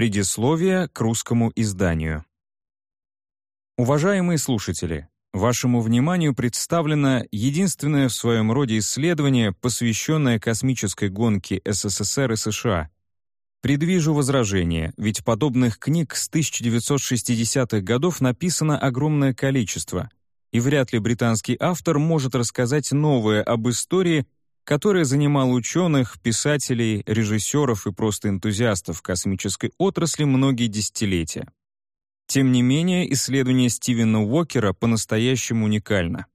Предисловие к русскому изданию. Уважаемые слушатели, вашему вниманию представлено единственное в своем роде исследование, посвященное космической гонке СССР и США. Предвижу возражение, ведь подобных книг с 1960-х годов написано огромное количество, и вряд ли британский автор может рассказать новое об истории, которая занимала ученых, писателей, режиссеров и просто энтузиастов космической отрасли многие десятилетия. Тем не менее, исследование Стивена Уокера по-настоящему уникально.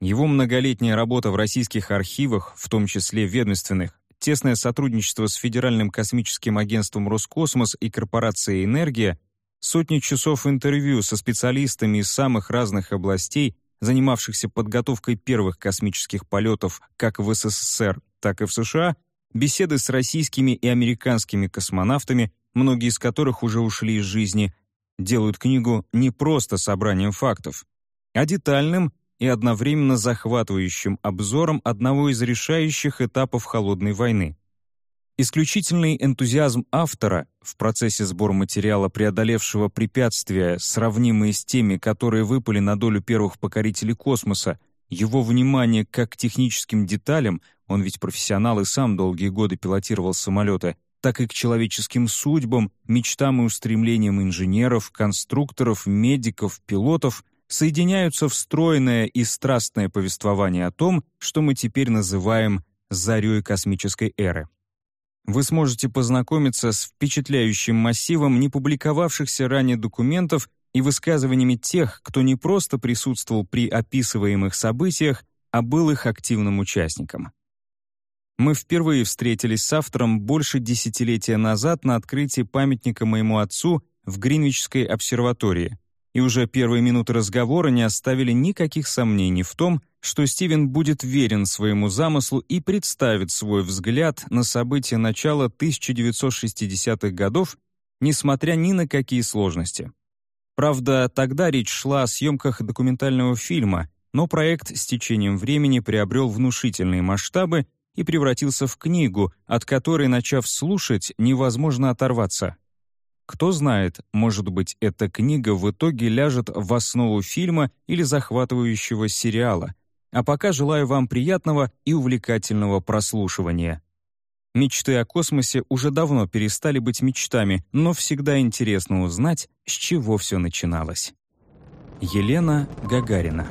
Его многолетняя работа в российских архивах, в том числе ведомственных, тесное сотрудничество с Федеральным космическим агентством «Роскосмос» и корпорацией «Энергия», сотни часов интервью со специалистами из самых разных областей занимавшихся подготовкой первых космических полетов как в СССР, так и в США, беседы с российскими и американскими космонавтами, многие из которых уже ушли из жизни, делают книгу не просто собранием фактов, а детальным и одновременно захватывающим обзором одного из решающих этапов Холодной войны. Исключительный энтузиазм автора в процессе сбора материала, преодолевшего препятствия, сравнимые с теми, которые выпали на долю первых покорителей космоса, его внимание как к техническим деталям, он ведь профессионал и сам долгие годы пилотировал самолеты, так и к человеческим судьбам, мечтам и устремлениям инженеров, конструкторов, медиков, пилотов соединяются в стройное и страстное повествование о том, что мы теперь называем «зарей космической эры» вы сможете познакомиться с впечатляющим массивом непубликовавшихся ранее документов и высказываниями тех, кто не просто присутствовал при описываемых событиях, а был их активным участником. Мы впервые встретились с автором больше десятилетия назад на открытии памятника моему отцу в Гринвичской обсерватории, и уже первые минуты разговора не оставили никаких сомнений в том, что Стивен будет верен своему замыслу и представит свой взгляд на события начала 1960-х годов, несмотря ни на какие сложности. Правда, тогда речь шла о съемках документального фильма, но проект с течением времени приобрел внушительные масштабы и превратился в книгу, от которой, начав слушать, невозможно оторваться. Кто знает, может быть, эта книга в итоге ляжет в основу фильма или захватывающего сериала, а пока желаю вам приятного и увлекательного прослушивания. Мечты о космосе уже давно перестали быть мечтами, но всегда интересно узнать, с чего все начиналось. Елена Гагарина